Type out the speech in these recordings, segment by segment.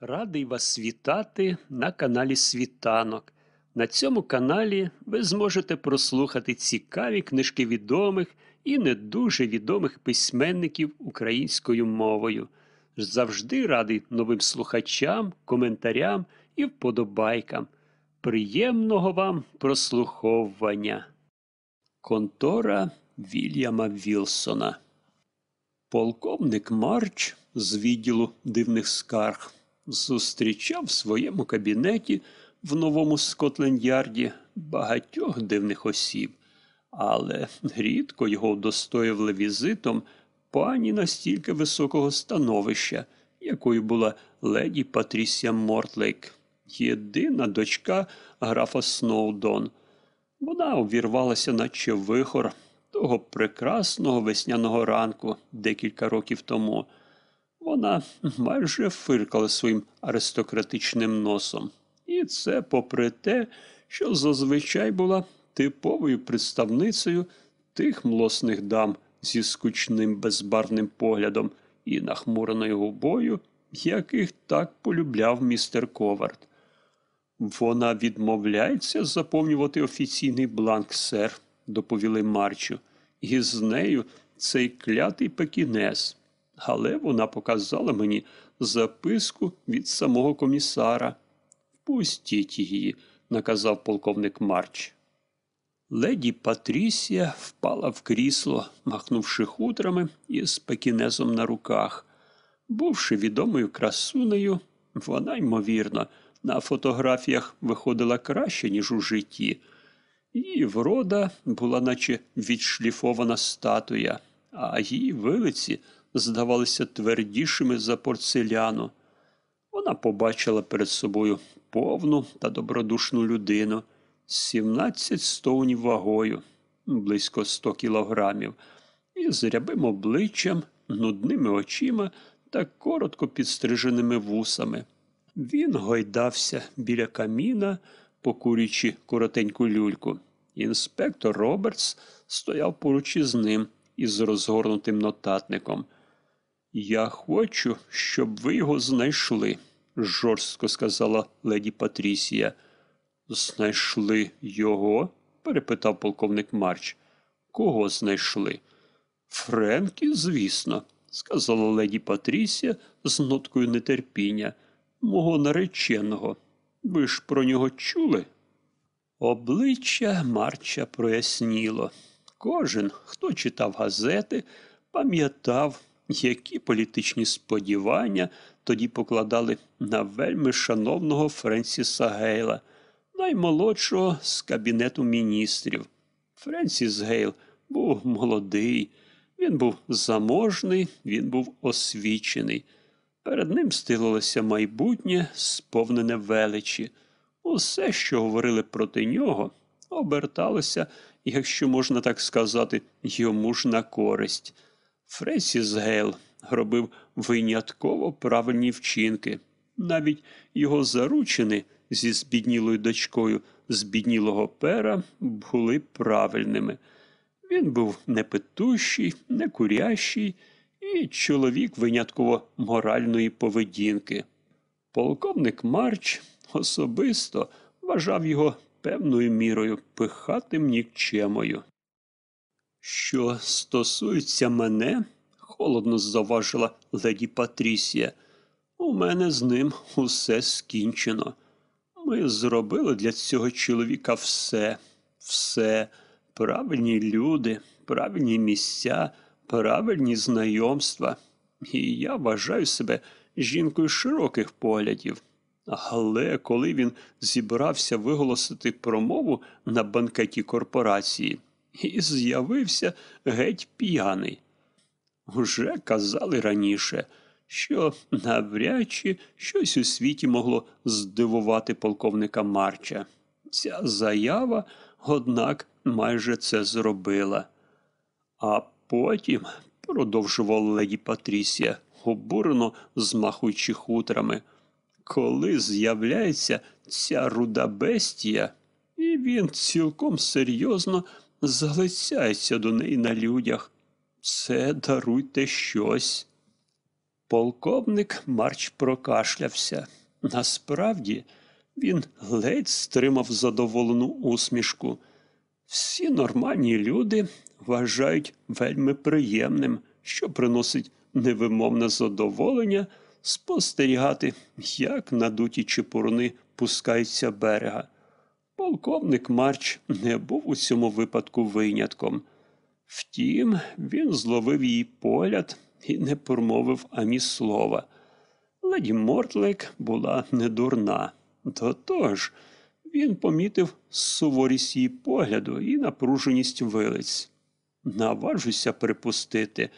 Радий вас вітати на каналі Світанок. На цьому каналі ви зможете прослухати цікаві книжки відомих і не дуже відомих письменників українською мовою. Завжди радий новим слухачам, коментарям і вподобайкам. Приємного вам прослуховування. Контора Вільяма Вілсона. Полковник Марч з відділу дивних скарг зустрічав в своєму кабінеті в новому Скотленд-Ярді багатьох дивних осіб, але рідко його удостоївали візитом пані настільки високого становища, якою була леді Патрісія Мортлейк, єдина дочка графа Сноудон. Вона увірвалася, наче вихор того прекрасного весняного ранку декілька років тому. Вона майже фиркала своїм аристократичним носом. І це попри те, що зазвичай була типовою представницею тих млосних дам зі скучним безбарвним поглядом і нахмуреною губою, яких так полюбляв містер Ковард. Вона відмовляється заповнювати офіційний бланк, сер, доповіли Марчу, і з нею цей клятий пекінес. Але вона показала мені записку від самого комісара. Впустіть її, наказав полковник Марч. Леді Патрісія впала в крісло, махнувши хутрами і з пекінезом на руках. Бувши відомою красунею, вона, ймовірно, на фотографіях виходила краще, ніж у житті. Її врода була, наче відшліфована статуя, а її вилиці здавалися твердішими за порцеляну. Вона побачила перед собою повну та добродушну людину, 17 стоунів вагою, близько 100 кілограмів, і з рябим обличчям, нудними очима та коротко підстриженими вусами. Він гойдався біля каміна, покурюючи коротеньку люльку. Інспектор Робертс стояв поруч із ним із розгорнутим нотатником. Я хочу, щоб ви його знайшли, жорстко сказала леді Патрісія. Знайшли його? перепитав полковник Марч. Кого знайшли? Френкі, звісно, сказала леді Патрісія з ноткою нетерпіння, мого нареченого. Ви ж про нього чули? Обличчя Марча проясніло. Кожен, хто читав газети, пам'ятав, які політичні сподівання тоді покладали на вельми шановного Френсіса Гейла, наймолодшого з кабінету міністрів. Френсіс Гейл був молодий, він був заможний, він був освічений. Перед ним стилилося майбутнє, сповнене величі. Усе, що говорили проти нього, оберталося, якщо можна так сказати, йому ж на користь. Фресіс Гейл робив винятково правильні вчинки. Навіть його заручини зі збіднілою дочкою збіднілого пера були правильними. Він був непитущий, не курящий і чоловік винятково моральної поведінки. Полковник Марч особисто вважав його певною мірою пихатим нікчемою. Що стосується мене, холодно заважила леді Патрісія, у мене з ним усе скінчено. Ми зробили для цього чоловіка все, все, правильні люди, правильні місця, правильні знайомства. І я вважаю себе жінкою широких поглядів. Але коли він зібрався виголосити промову на банкеті корпорації, і з'явився геть п'яний. Уже казали раніше, що навряд чи щось у світі могло здивувати полковника Марча. Ця заява, однак, майже це зробила. А потім, продовжувала леді Патрісія, обурено змахуючи хутрами, коли з'являється ця руда бестія, і він цілком серйозно залицяється до неї на людях. Це даруйте щось. Полковник Марч прокашлявся. Насправді він ледь стримав задоволену усмішку. Всі нормальні люди вважають вельми приємним, що приносить невимовне задоволення спостерігати, як надуті чепурни пускаються берега. Полковник Марч не був у цьому випадку винятком. Втім, він зловив її погляд і не промовив ані слова. Леді Мортлик була недурна. До того ж, він помітив суворість її погляду і напруженість вилиць. Наважуся припустити.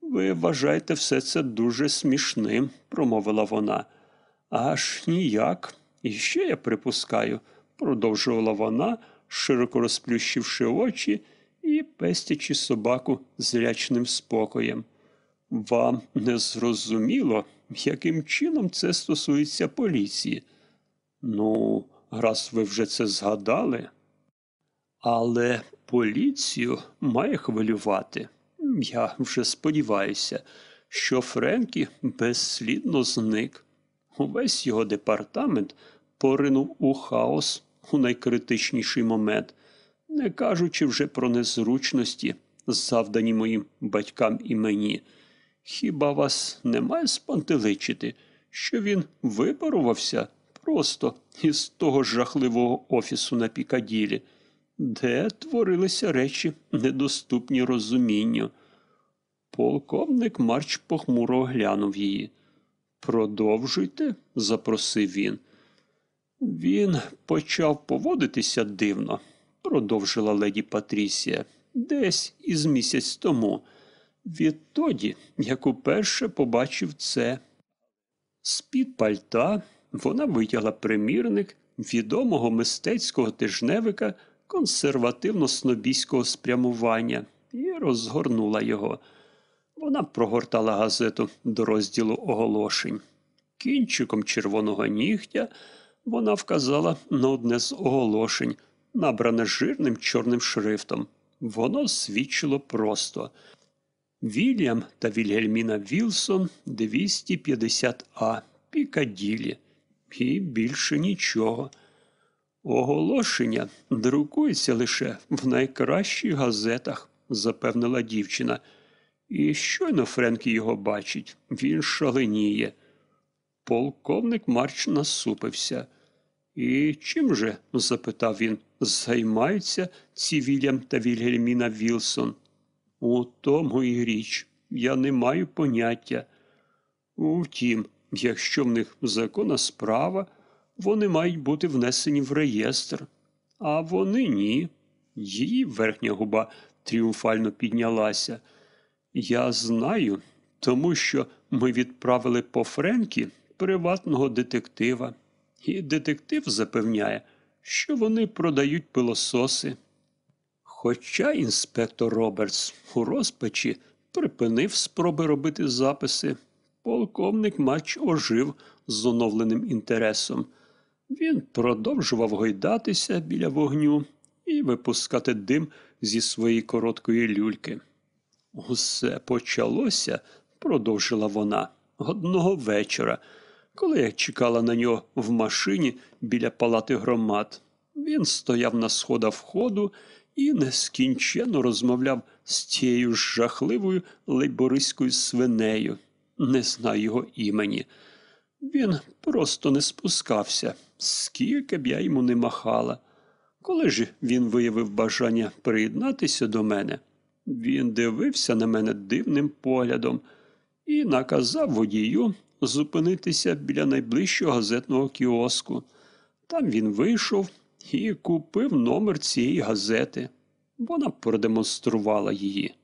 Ви вважаєте все це дуже смішним, промовила вона. Аж ніяк. І ще я припускаю, продовжувала вона, широко розплющивши очі і пестячи собаку зрячним спокоєм. Вам не зрозуміло, яким чином це стосується поліції? Ну, раз ви вже це згадали. Але поліцію має хвилювати. Я вже сподіваюся, що Френкі безслідно зник. Увесь його департамент поринув у хаос у найкритичніший момент, не кажучи вже про незручності, завдані моїм батькам і мені. Хіба вас не має спантеличити, що він випарувався просто із того жахливого офісу на Пікаділі, де творилися речі, недоступні розумінню. Полковник Марч похмуро оглянув її. Продовжуйте, запросив він. Він почав поводитися дивно, продовжила леді Патрісія, десь із місяць тому, відтоді, як уперше побачив це. З-під пальта вона витягла примірник відомого мистецького тижневика консервативно-снобійського спрямування і розгорнула його. Вона прогортала газету до розділу оголошень. Кінчиком червоного нігтя вона вказала на одне з оголошень, набране жирним чорним шрифтом. Воно свідчило просто. Вільям та Вільгельміна Вілсон 250А Пікаділі. І більше нічого. Оголошення друкується лише в найкращих газетах, запевнила дівчина. І щойно Френкі його бачить, він шаленіє. Полковник Марч насупився. І чим же, запитав він, займаються ці Вільям та Вільгельміна Вілсон? У тому і річ, я не маю поняття. Втім, якщо в них законна справа, вони мають бути внесені в реєстр, а вони ні. Її верхня губа тріумфально піднялася. Я знаю, тому що ми відправили по Френкі приватного детектива, і детектив запевняє, що вони продають пилососи. Хоча інспектор Робертс у розпачі припинив спроби робити записи, полковник матч ожив з оновленим інтересом. Він продовжував гойдатися біля вогню і випускати дим зі своєї короткої люльки. Усе почалося, продовжила вона, одного вечора, коли я чекала на нього в машині біля палати громад. Він стояв на сходах входу і нескінченно розмовляв з тією ж жахливою лейбористською свинею. Не знаю його імені. Він просто не спускався, скільки б я йому не махала. Коли ж він виявив бажання приєднатися до мене, він дивився на мене дивним поглядом і наказав водію зупинитися біля найближчого газетного кіоску. Там він вийшов і купив номер цієї газети. Вона продемонструвала її.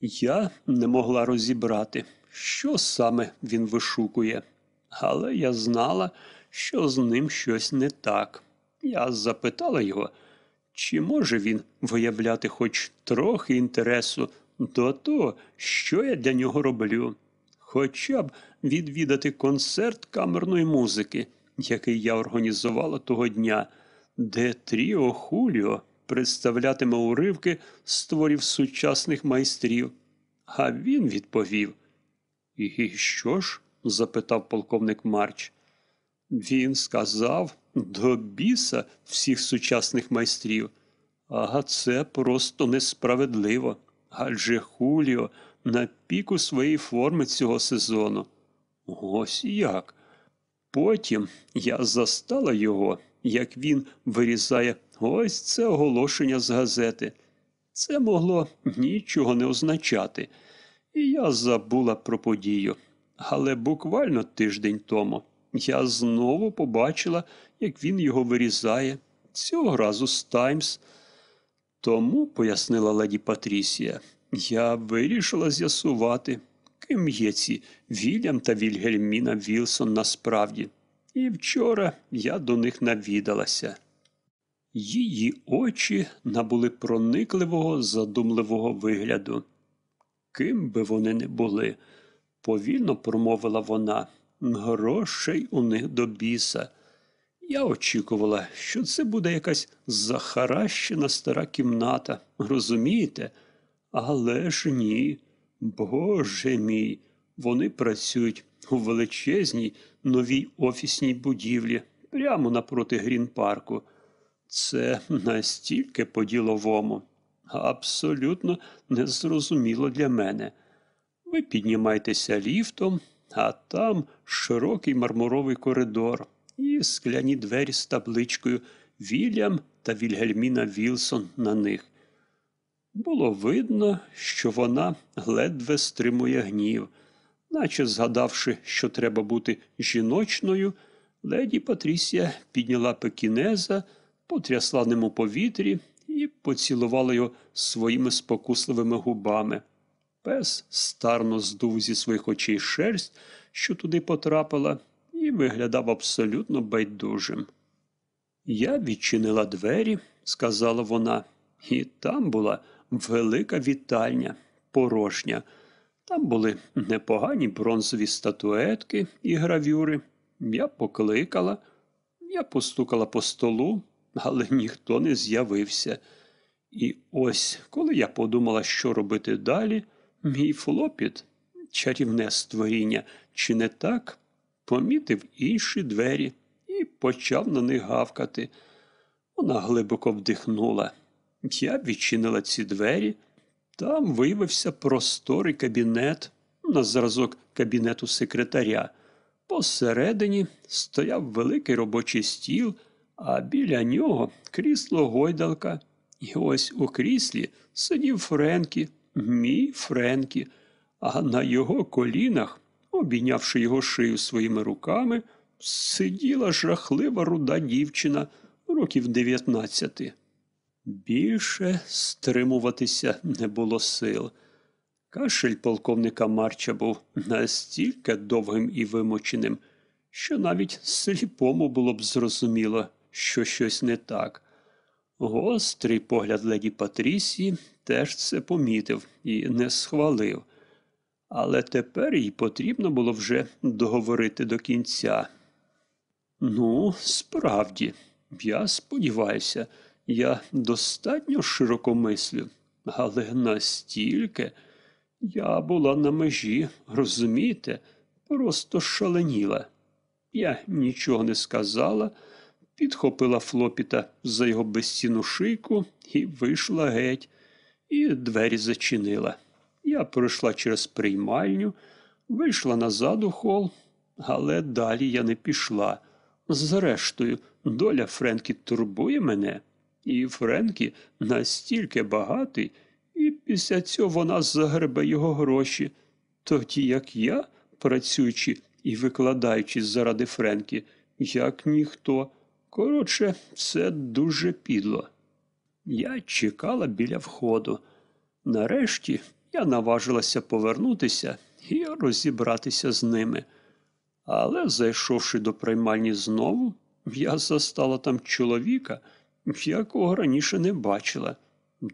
Я не могла розібрати, що саме він вишукує, але я знала, що з ним щось не так. Я запитала його, чи може він виявляти хоч трохи інтересу до того, що я для нього роблю, хоча б відвідати концерт камерної музики, який я організувала того дня, де Тріо Хуліо представлятиме уривки з творів сучасних майстрів. А він відповів І що ж? запитав полковник Марч. Він сказав до біса всіх сучасних майстрів. Ага, це просто несправедливо. Адже Хуліо на піку своєї форми цього сезону. Ось як. Потім я застала його, як він вирізає ось це оголошення з газети. Це могло нічого не означати, і я забула про подію. Але буквально тиждень тому я знову побачила, як він його вирізає, цього разу з Таймс. Тому, пояснила леді Патрісія, я вирішила з'ясувати, ким є ці Вільям та Вільгельміна Вілсон насправді. І вчора я до них навідалася. Її очі набули проникливого, задумливого вигляду. Ким би вони не були, повільно промовила вона, грошей у них до біса. Я очікувала, що це буде якась захаращена стара кімната, розумієте? Але ж ні. Боже мій, вони працюють у величезній новій офісній будівлі прямо напроти Грін-парку. Це настільки по-діловому, абсолютно незрозуміло для мене. Ви піднімаєтеся ліфтом, а там широкий мармуровий коридор і скляні двері з табличкою Вільям та Вільгельміна Вілсон на них. Було видно, що вона ледве стримує гнів, наче згадавши, що треба бути жіночною, леді Патрісія підняла пекінеза, потрясла ним у повітрі і поцілувала його своїми спокусливими губами. Пес старно здув зі своїх очей шерсть, що туди потрапила, і виглядав абсолютно байдужим. Я відчинила двері, сказала вона, і там була велика вітальня, порожня. Там були непогані бронзові статуетки і гравюри. Я покликала, я постукала по столу, але ніхто не з'явився. І ось, коли я подумала, що робити далі, мій флопіт, чарівне створіння, чи не так, помітив інші двері і почав на них гавкати. Вона глибоко вдихнула. Я відчинила ці двері. Там виявився просторий кабінет на зразок кабінету секретаря. Посередині стояв великий робочий стіл, а біля нього крісло гойдалка. І ось у кріслі сидів Френкі, мій Френкі, а на його колінах, обійнявши його шию своїми руками, сиділа жахлива руда дівчина років дев'ятнадцяти. Більше стримуватися не було сил. Кашель полковника Марча був настільки довгим і вимоченим, що навіть сліпому було б зрозуміло, що щось не так. Гострий погляд леді Патрісії теж це помітив і не схвалив. Але тепер їй потрібно було вже договорити до кінця. Ну, справді, я сподіваюся, я достатньо широко мислю, але настільки я була на межі, розумієте, просто шаленіла. Я нічого не сказала, підхопила флопіта за його безцінну шийку і вийшла геть, і двері зачинила. Я пройшла через приймальню, вийшла назад у хол, але далі я не пішла. Зрештою, доля Френкі турбує мене, і Френкі настільки багатий, і після цього вона загребе його гроші, тоді як я, працюючи і викладаючи заради Френкі, як ніхто. Коротше, це дуже підло. Я чекала біля входу. Нарешті я наважилася повернутися і розібратися з ними. Але, зайшовши до приймальні знову, я застала там чоловіка, якого раніше не бачила.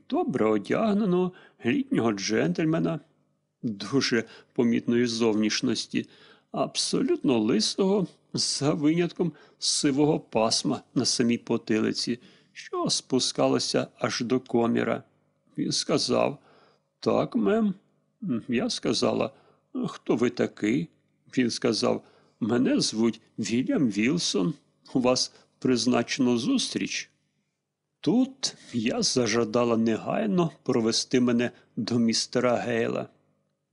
Добре одягненого літнього джентльмена, дуже помітної зовнішності, абсолютно лисого, за винятком сивого пасма на самій потилиці, що спускалося аж до коміра. Він сказав так, мем. Я сказала Хто ви такий? Він сказав, мене звуть Вільям Вілсон. У вас призначено зустріч. Тут я зажадала негайно провести мене до містера Гейла.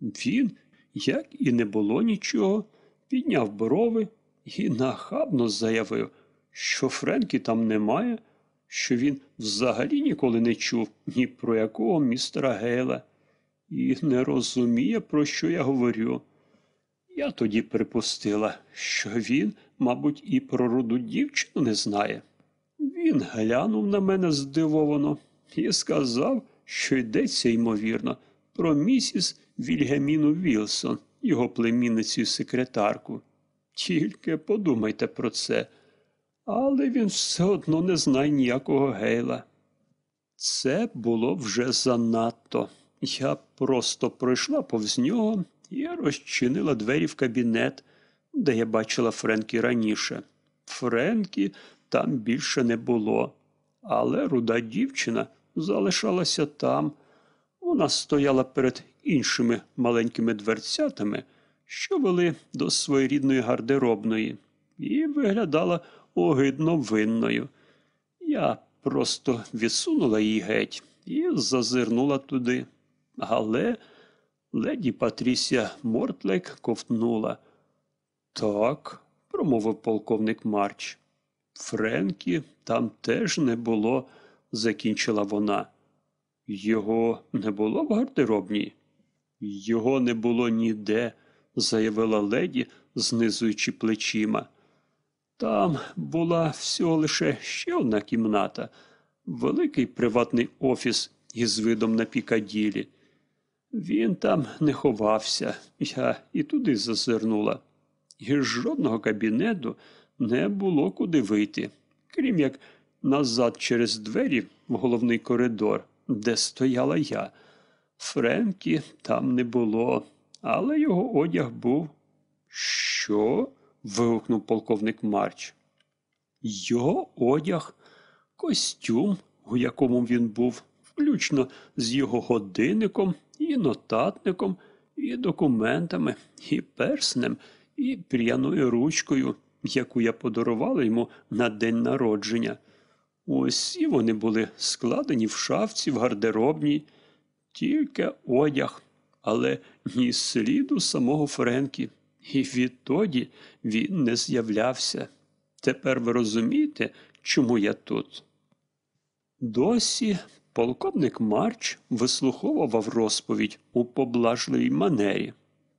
Він, як і не було нічого, підняв брови і нахабно заявив, що Френкі там немає, що він взагалі ніколи не чув ні про якого містера Гейла і не розуміє, про що я говорю. Я тоді припустила, що він, мабуть, і про руду дівчину не знає. Він глянув на мене здивовано і сказав, що йдеться, ймовірно, про місіс Вільгаміну Вілсон, його племінницю і секретарку. Тільки подумайте про це. Але він все одно не знає ніякого гейла. Це було вже занадто. Я просто пройшла повз нього і розчинила двері в кабінет, де я бачила Френкі раніше. Френкі там більше не було, але руда дівчина залишалася там. Вона стояла перед іншими маленькими дверцятами, що вели до своєрідної гардеробної, і виглядала огидно винною. Я просто відсунула її геть і зазирнула туди. Але леді Патрісія Мортлек ковтнула. Так, промовив полковник Марч. Френкі там теж не було, закінчила вона. Його не було в гардеробній? Його не було ніде, заявила леді, знизуючи плечима. Там була всього лише ще одна кімната, великий приватний офіс із видом на Пікаділі. Він там не ховався, я і туди зазирнула. І жодного кабінету не було куди вийти, крім як назад через двері в головний коридор, де стояла я. Френкі там не було, але його одяг був. Що? вигукнув полковник Марч. Його одяг, костюм, у якому він був, включно з його годинником і нотатником, і документами, і перснем, і пряною ручкою, яку я подарувала йому на день народження. Усі вони були складені в шафці, в гардеробній, тільки одяг, але ні сліду самого Френкі. І відтоді він не з'являвся. Тепер ви розумієте, чому я тут? Досі полковник Марч вислуховував розповідь у поблажливій манері.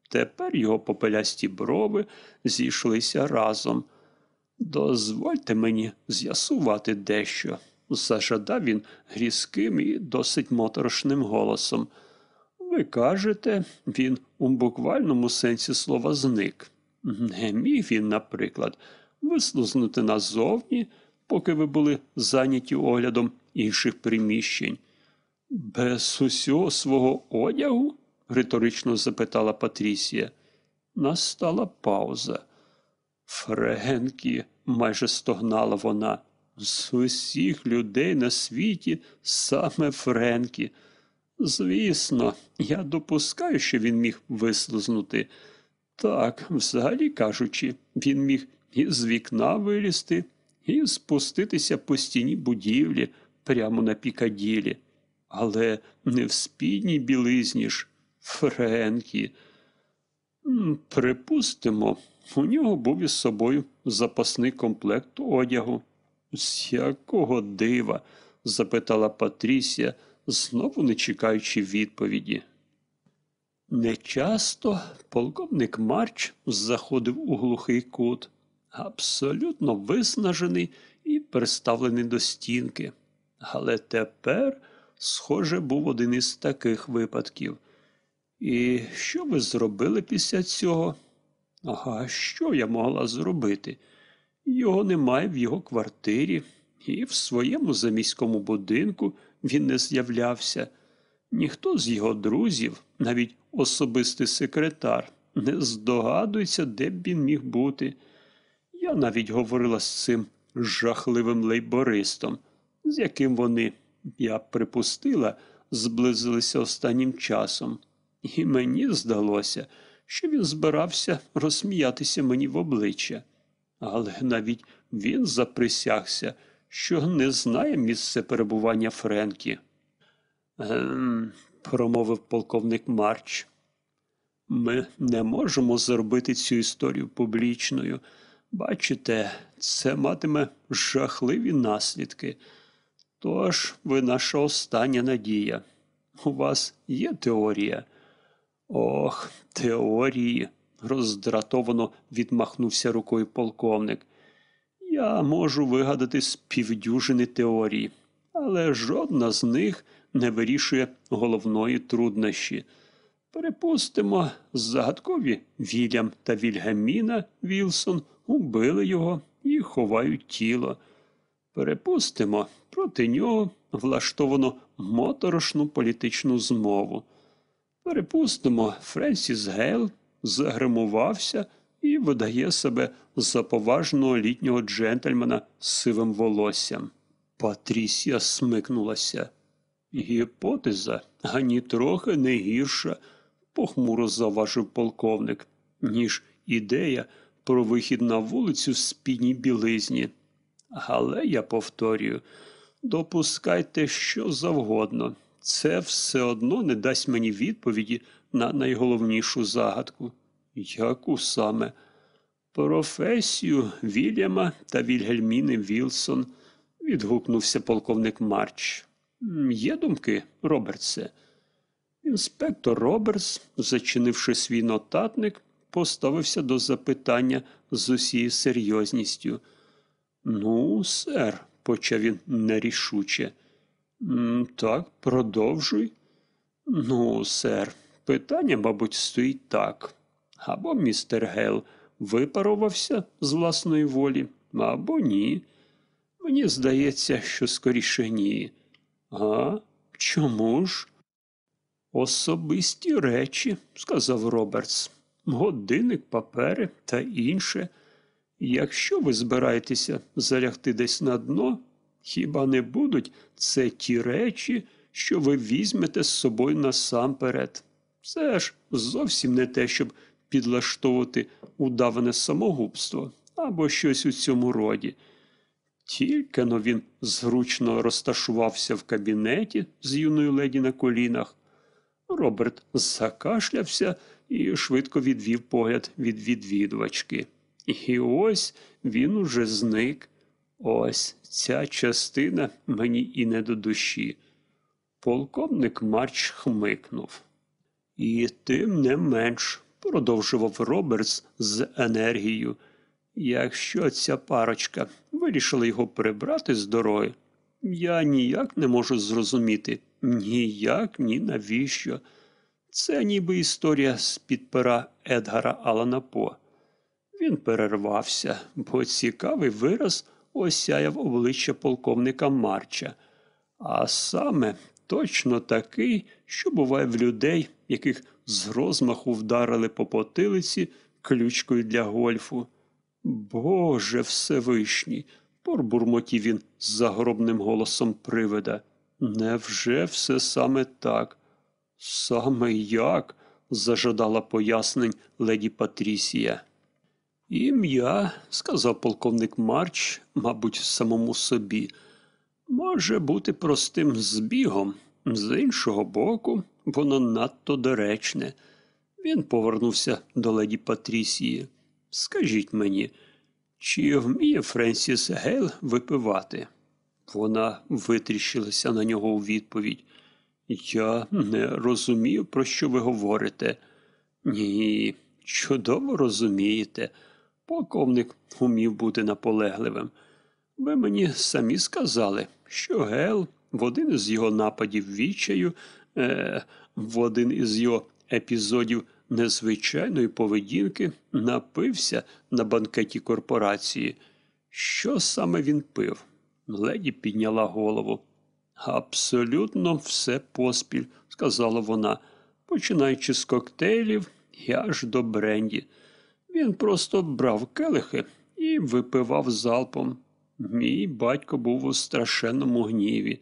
Тепер його попелясті брови зійшлися разом. Дозвольте мені з'ясувати дещо, зажадав він різким і досить моторошним голосом. Ви кажете, він у буквальному сенсі слова зник. Не міг він, наприклад, вислузнути назовні, поки ви були зайняті оглядом інших приміщень. Без усього свого одягу? Риторично запитала Патрісія. Настала пауза. Френкі, майже стогнала вона. З усіх людей на світі саме Френкі. Звісно, я допускаю, що він міг вислизнути. Так, взагалі кажучи, він міг і з вікна вилізти, і спуститися по стіні будівлі прямо на пікаділі. Але не в спідній білизні ж, Френкі. Припустимо, у нього був із собою запасний комплект одягу. З якого дива? запитала Патрісія, знову не чекаючи відповіді. Нечасто полковник Марч заходив у глухий кут, абсолютно виснажений і приставлений до стінки. Але тепер, схоже, був один із таких випадків. І що ви зробили після цього? Ага, що я могла зробити? Його немає в його квартирі, і в своєму заміському будинку він не з'являвся. Ніхто з його друзів, навіть особистий секретар, не здогадується, де б він міг бути. Я навіть говорила з цим жахливим лейбористом, з яким вони, я припустила, зблизилися останнім часом. І мені здалося, що він збирався розсміятися мені в обличчя. Але навіть він заприсягся, що не знає місце перебування Френкі. Ем, промовив полковник Марч. Ми не можемо зробити цю історію публічною. Бачите, це матиме жахливі наслідки. Тож ви наша остання надія. У вас є теорія? Ох, теорії, роздратовано відмахнувся рукою полковник. Я можу вигадати з півдюжини теорій, але жодна з них не вирішує головної труднощі. Припустимо, загадкові Вільям та Вільгаміна Вілсон убили його і ховають тіло. Перепустимо, проти нього влаштовано моторошну політичну змову. Перепустимо, Френсіс Гейл загримувався і видає себе за поважного літнього джентльмена з сивим волоссям. Патрісія смикнулася. Гіпотеза ані трохи не гірша, похмуро заважив полковник, ніж ідея про вихід на вулицю в спідній білизні. Але я повторюю, допускайте що завгодно. Це все одно не дасть мені відповіді на найголовнішу загадку. Яку саме? Професію Вільяма та Вільгельміни Вілсон, відгукнувся полковник Марч. Є думки, Робертсе? Інспектор Робертс, зачинивши свій нотатник, поставився до запитання з усією серйозністю. Ну, сер, почав він нерішуче. Так, продовжуй. Ну, сер, питання, мабуть, стоїть так. Або містер Гейл випарувався з власної волі, або ні. Мені здається, що скоріше ні. А? Чому ж? Особисті речі, сказав Робертс. Годинник, папери та інше. Якщо ви збираєтеся залягти десь на дно, хіба не будуть це ті речі, що ви візьмете з собою насамперед? Це ж зовсім не те, щоб підлаштовувати удаване самогубство або щось у цьому роді. Тільки но він зручно розташувався в кабінеті з юною леді на колінах. Роберт закашлявся і швидко відвів погляд від відвідувачки. І ось він уже зник. Ось ця частина мені і не до душі. Полковник Марч хмикнув. І тим не менш, продовжував Робертс з енергією. Якщо ця парочка вирішила його прибрати з дороги, я ніяк не можу зрозуміти ніяк, ні навіщо. Це ніби історія з під пера Едгара Алана По. Він перервався, бо цікавий вираз осяяв обличчя полковника Марча, а саме точно такий, що буває в людей, яких з розмаху вдарили по потилиці ключкою для гольфу. Боже Всевишній, пробурмотів він з загробним голосом привида. Невже все саме так? Саме як? зажадала пояснень леді Патрісія. Ім'я, сказав полковник Марч, мабуть, самому собі, може бути простим збігом. З іншого боку, воно надто доречне. Він повернувся до леді Патрісії. Скажіть мені, чи вміє Френсіс Гейл випивати? Вона витріщилася на нього у відповідь. Я не розумію, про що ви говорите. Ні, чудово розумієте. Полковник умів бути наполегливим. Ви мені самі сказали, що Гел в один із його нападів відчаю, е, в один із його епізодів незвичайної поведінки напився на банкеті корпорації. Що саме він пив? Леді підняла голову. Абсолютно все поспіль, сказала вона, починаючи з коктейлів і аж до бренді. Він просто брав келихи і випивав залпом. Мій батько був у страшенному гніві.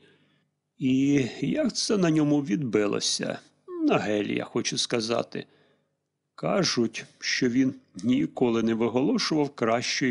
І як це на ньому відбилося? На гелі, я хочу сказати. Кажуть, що він ніколи не виголошував кращої